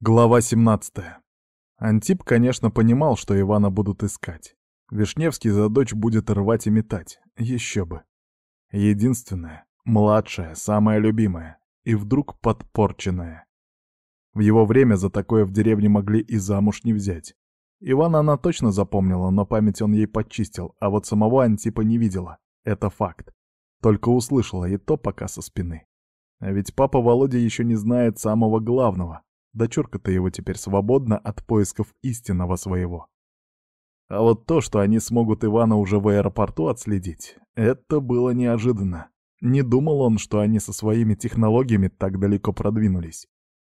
Глава 17. Антип, конечно, понимал, что Ивана будут искать. Вишневский за дочь будет рвать и метать. Еще бы. Единственная, младшая, самая любимая. И вдруг подпорченная. В его время за такое в деревне могли и замуж не взять. Ивана она точно запомнила, но память он ей подчистил, а вот самого Антипа не видела. Это факт. Только услышала, и то пока со спины. А ведь папа Володя еще не знает самого главного — Дочурка-то его теперь свободна от поисков истинного своего. А вот то, что они смогут Ивана уже в аэропорту отследить, это было неожиданно. Не думал он, что они со своими технологиями так далеко продвинулись.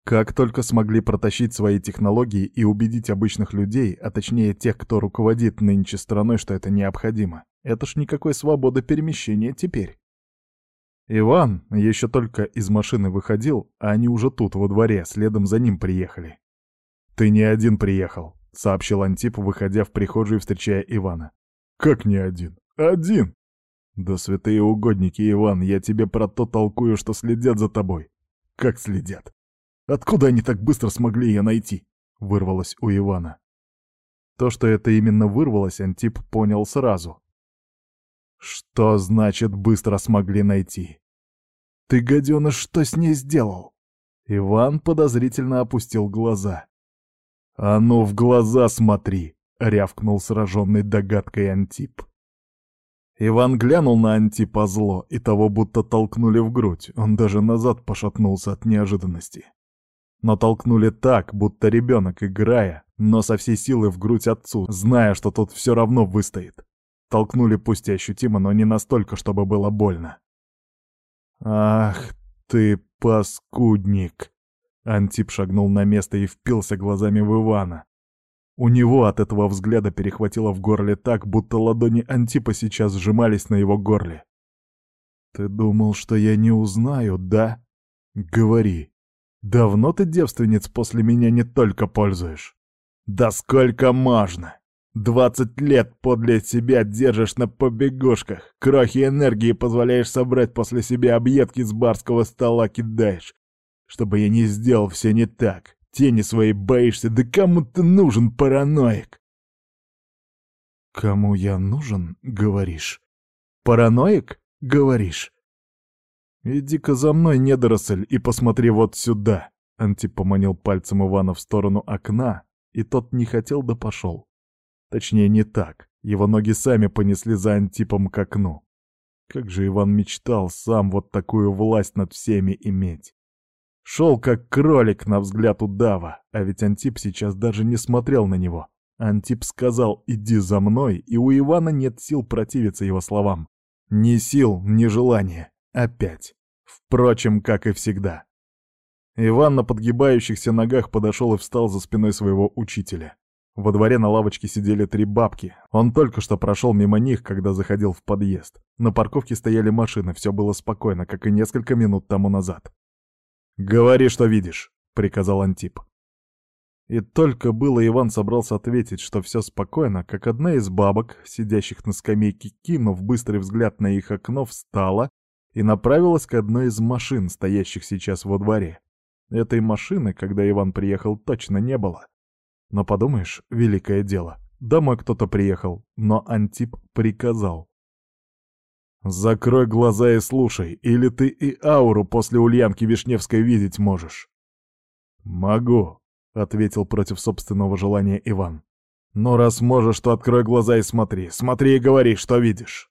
Как только смогли протащить свои технологии и убедить обычных людей, а точнее тех, кто руководит нынче страной, что это необходимо, это ж никакой свободы перемещения теперь. Иван еще только из машины выходил, а они уже тут, во дворе, следом за ним приехали. «Ты не один приехал», — сообщил Антип, выходя в прихожую, встречая Ивана. «Как не один? Один!» «Да святые угодники, Иван, я тебе про то толкую, что следят за тобой». «Как следят? Откуда они так быстро смогли ее найти?» — вырвалось у Ивана. То, что это именно вырвалось, Антип понял сразу. Что значит быстро смогли найти? Ты, гаденыш, что с ней сделал? Иван подозрительно опустил глаза. «А ну, в глаза смотри!» — рявкнул сраженный догадкой Антип. Иван глянул на Антипа зло, и того будто толкнули в грудь, он даже назад пошатнулся от неожиданности. Но толкнули так, будто ребенок, играя, но со всей силы в грудь отцу, зная, что тот все равно выстоит. Толкнули пусть и ощутимо, но не настолько, чтобы было больно. «Ах ты, паскудник!» Антип шагнул на место и впился глазами в Ивана. У него от этого взгляда перехватило в горле так, будто ладони Антипа сейчас сжимались на его горле. «Ты думал, что я не узнаю, да? Говори. Давно ты девственниц после меня не только пользуешь? Да сколько можно!» Двадцать лет подле себя держишь на побегушках. Крохи энергии позволяешь собрать после себя объедки с барского стола кидаешь. Чтобы я не сделал все не так. Тени свои боишься, да кому ты нужен, параноик? Кому я нужен, говоришь? Параноик, говоришь? Иди-ка за мной, недоросль, и посмотри вот сюда. Антип поманил пальцем Ивана в сторону окна, и тот не хотел да пошел. Точнее, не так. Его ноги сами понесли за Антипом к окну. Как же Иван мечтал сам вот такую власть над всеми иметь. Шел как кролик на взгляд удава, а ведь Антип сейчас даже не смотрел на него. Антип сказал «иди за мной», и у Ивана нет сил противиться его словам. Ни сил, ни желания. Опять. Впрочем, как и всегда. Иван на подгибающихся ногах подошел и встал за спиной своего учителя. Во дворе на лавочке сидели три бабки. Он только что прошел мимо них, когда заходил в подъезд. На парковке стояли машины, все было спокойно, как и несколько минут тому назад. «Говори, что видишь», — приказал Антип. И только было Иван собрался ответить, что все спокойно, как одна из бабок, сидящих на скамейке, кинув быстрый взгляд на их окно, встала и направилась к одной из машин, стоящих сейчас во дворе. Этой машины, когда Иван приехал, точно не было. Но подумаешь, великое дело. Домой кто-то приехал, но Антип приказал. «Закрой глаза и слушай, или ты и ауру после Ульянки Вишневской видеть можешь». «Могу», — ответил против собственного желания Иван. «Но раз можешь, то открой глаза и смотри. Смотри и говори, что видишь».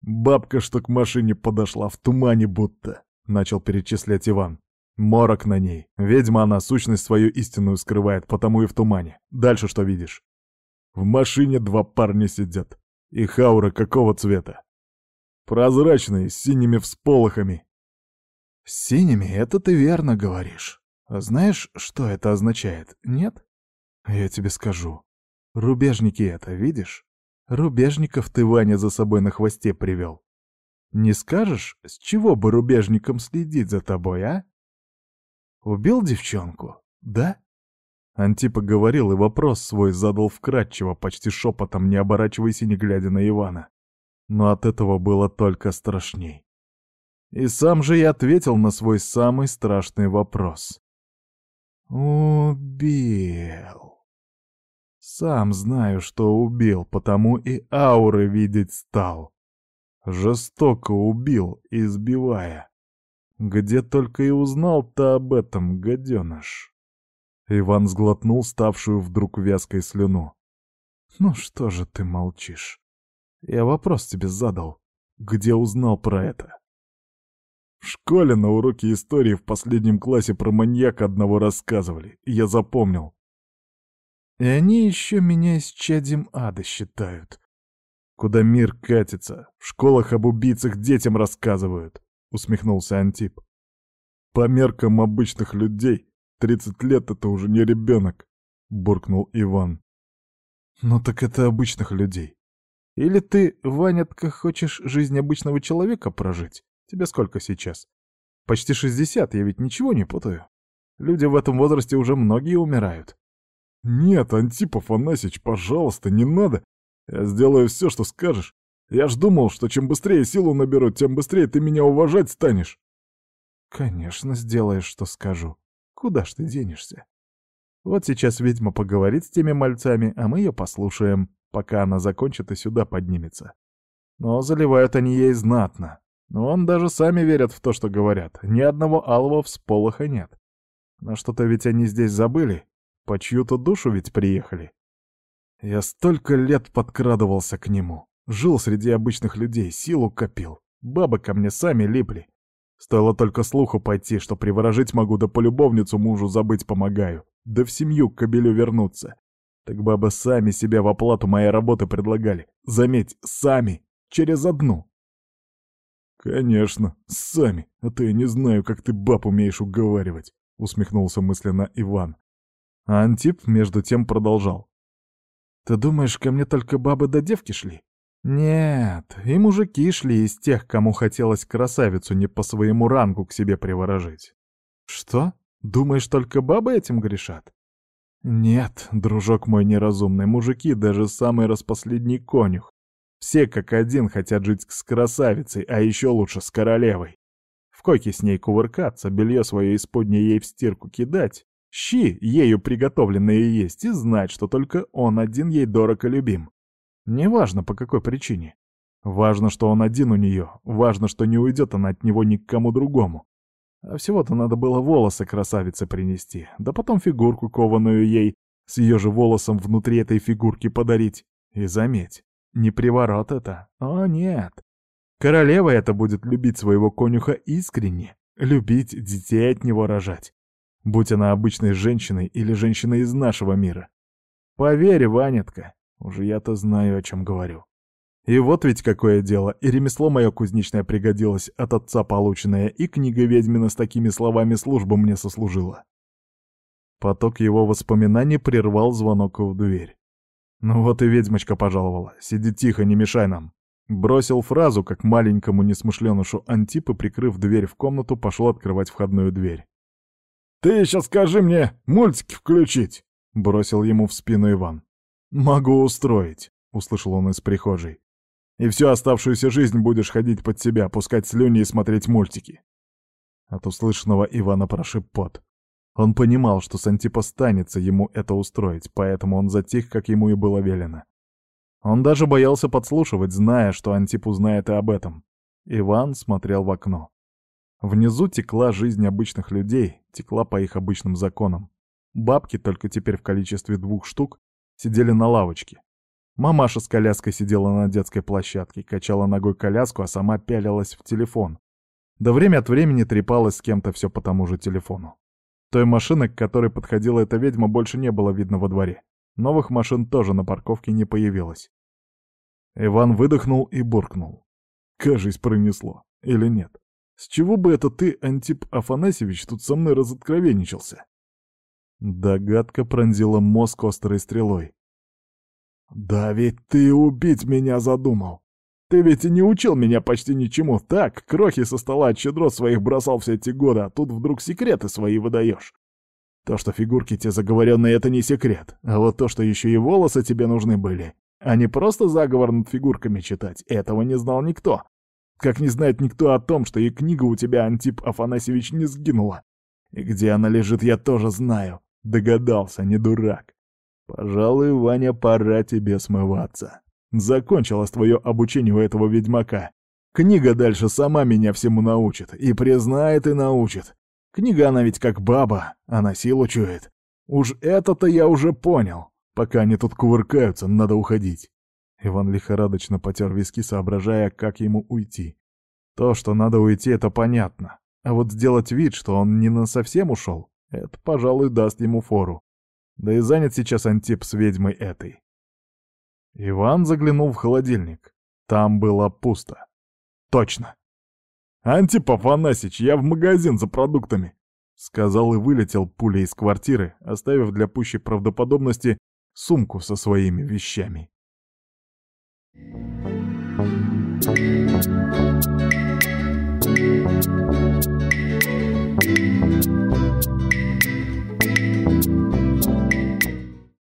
«Бабка, что к машине подошла, в тумане будто», — начал перечислять Иван. Морок на ней. Ведьма она сущность свою истинную скрывает, потому и в тумане. Дальше что видишь? В машине два парня сидят. И хаура какого цвета? Прозрачные, с синими всполохами. С синими это ты верно говоришь. А знаешь, что это означает, нет? Я тебе скажу. Рубежники это, видишь? Рубежников ты, Ваня, за собой на хвосте привел. Не скажешь, с чего бы рубежникам следить за тобой, а? Убил девчонку, да?» Антипа говорил и вопрос свой задал вкратчиво, почти шепотом, не оборачиваясь и не глядя на Ивана. Но от этого было только страшней. И сам же я ответил на свой самый страшный вопрос. Убил. Сам знаю, что убил, потому и ауры видеть стал. Жестоко убил, избивая. Где только и узнал-то об этом, гаденыш. Иван сглотнул ставшую вдруг вязкой слюну. «Ну что же ты молчишь? Я вопрос тебе задал. Где узнал про это?» В школе на уроке истории в последнем классе про маньяка одного рассказывали, я запомнил. И они еще меня исчадием ада считают. Куда мир катится, в школах об убийцах детям рассказывают, — усмехнулся Антип. По меркам обычных людей, тридцать лет — это уже не ребенок, — буркнул Иван. Ну так это обычных людей. Или ты, Ванятка, хочешь жизнь обычного человека прожить? Тебе сколько сейчас? Почти шестьдесят, я ведь ничего не путаю. Люди в этом возрасте уже многие умирают. Нет, Антипов Анасич, пожалуйста, не надо. Я сделаю все, что скажешь. Я ж думал, что чем быстрее силу наберу, тем быстрее ты меня уважать станешь. Конечно, сделаешь, что скажу. Куда ж ты денешься? Вот сейчас ведьма поговорит с теми мальцами, а мы ее послушаем, пока она закончит и сюда поднимется. Но заливают они ей знатно. Вон даже сами верят в то, что говорят. Ни одного алого всполоха нет. Но что-то ведь они здесь забыли. По чью-то душу ведь приехали. Я столько лет подкрадывался к нему. Жил среди обычных людей, силу копил. Бабы ко мне сами липли. Стоило только слуху пойти, что приворожить могу, да полюбовницу мужу забыть помогаю. Да в семью к кобелю вернуться. Так бабы сами себя в оплату моей работы предлагали. Заметь, сами. Через одну. «Конечно, сами, а то я не знаю, как ты баб умеешь уговаривать», — усмехнулся мысленно Иван. А Антип между тем продолжал. «Ты думаешь, ко мне только бабы да девки шли? Нет, и мужики шли из тех, кому хотелось красавицу не по своему рангу к себе приворожить. Что? Думаешь, только бабы этим грешат? Нет, дружок мой неразумный, мужики, даже самый распоследний конюх, все как один хотят жить с красавицей, а еще лучше с королевой. В койке с ней кувыркаться, белье свое исподнее ей в стирку кидать, щи, ею приготовленные есть, и знать, что только он один ей дорого любим. Неважно, по какой причине. Важно, что он один у нее, важно, что не уйдет она от него ни к кому другому. А всего-то надо было волосы красавице принести, да потом фигурку кованую ей с ее же волосом внутри этой фигурки подарить. И заметь, не приворот это. О, нет. Королева это будет любить своего конюха искренне, любить детей от него рожать. Будь она обычной женщиной или женщиной из нашего мира. Поверь, Ванетка, уже я-то знаю, о чем говорю. И вот ведь какое дело, и ремесло мое кузнечное пригодилось, от отца полученное, и книга ведьмина с такими словами службу мне сослужила. Поток его воспоминаний прервал звонок в дверь. «Ну вот и ведьмочка пожаловала. Сиди тихо, не мешай нам». Бросил фразу, как маленькому несмышленышу Антип и, прикрыв дверь в комнату, пошел открывать входную дверь. «Ты еще скажи мне мультики включить!» — бросил ему в спину Иван. «Могу устроить», — услышал он из прихожей. «И всю оставшуюся жизнь будешь ходить под себя, пускать слюни и смотреть мультики». От услышанного Ивана прошиб пот. Он понимал, что с Антипа станется ему это устроить, поэтому он затих, как ему и было велено. Он даже боялся подслушивать, зная, что Антип узнает и об этом. Иван смотрел в окно. Внизу текла жизнь обычных людей, текла по их обычным законам. Бабки, только теперь в количестве двух штук, сидели на лавочке. Мамаша с коляской сидела на детской площадке, качала ногой коляску, а сама пялилась в телефон. Да время от времени трепалась с кем-то все по тому же телефону. Той машины, к которой подходила эта ведьма, больше не было видно во дворе. Новых машин тоже на парковке не появилось. Иван выдохнул и буркнул. Кажись, пронесло. Или нет? С чего бы это ты, Антип Афанасьевич, тут со мной разоткровенничался? Догадка пронзила мозг острой стрелой. «Да ведь ты убить меня задумал! Ты ведь и не учил меня почти ничему. Так, крохи со стола от щедрот своих бросал все эти годы, а тут вдруг секреты свои выдаешь. То, что фигурки те заговоренные, это не секрет. А вот то, что еще и волосы тебе нужны были, а не просто заговор над фигурками читать, этого не знал никто. Как не знает никто о том, что и книга у тебя, Антип Афанасьевич, не сгинула. И где она лежит, я тоже знаю. Догадался, не дурак. Пожалуй, Ваня, пора тебе смываться. Закончилось твое обучение у этого ведьмака. Книга дальше сама меня всему научит. И признает, и научит. Книга она ведь как баба, она силу чует. Уж это-то я уже понял. Пока они тут кувыркаются, надо уходить. Иван лихорадочно потер виски, соображая, как ему уйти. То, что надо уйти, это понятно. А вот сделать вид, что он не на совсем ушел, это, пожалуй, даст ему фору. Да и занят сейчас Антип с ведьмой этой. Иван заглянул в холодильник. Там было пусто. Точно. «Антип Афанасьич, я в магазин за продуктами», — сказал и вылетел пулей из квартиры, оставив для пущей правдоподобности сумку со своими вещами. Thank you. Thank you.